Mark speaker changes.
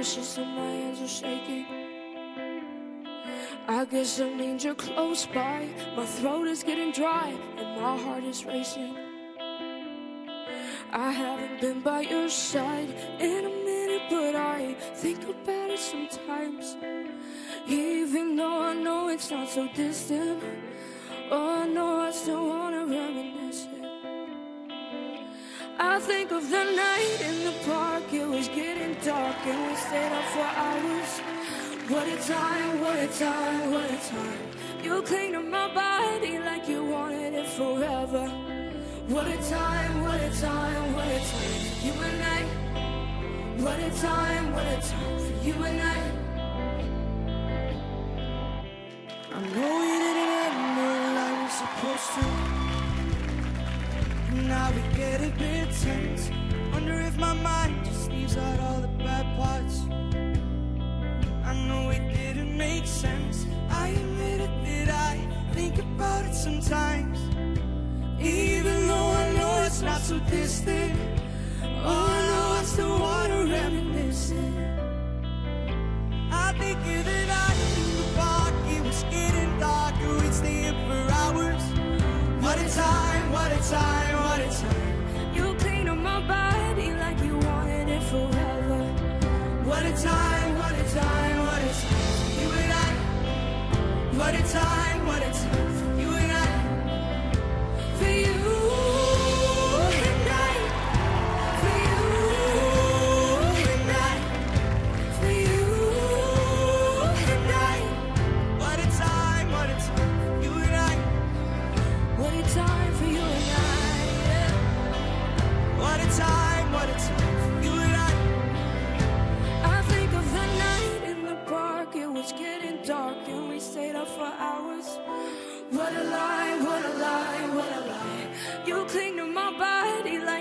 Speaker 1: nauseous and my hands are shaking. I guess that means you're close by. My throat is getting dry and my heart is racing. I haven't been by your side in a minute, but I think about it sometimes. Even though I know it's not so distant, oh, I know I still wanna reminisce it. I think of the night in the park, time, what a time, what a time. You cling to my body like you wanted it forever. What a time, what a time, what a time for you and I. What a time, what a time for you and I.
Speaker 2: I know we didn't end it like we're supposed to. Now we get a bit tense. Wonder if my mind just leaves out all the bad parts. I know it didn't make sense. I admit it that I think about it sometimes. Even though I know it's not so distant. Oh, I know I still wanna reminisce. I think of the night in the park, it was getting dark, and we'd stay up for hours. What a time, what a time. what a
Speaker 1: lie, what a lie, what a lie. You cling to my body like.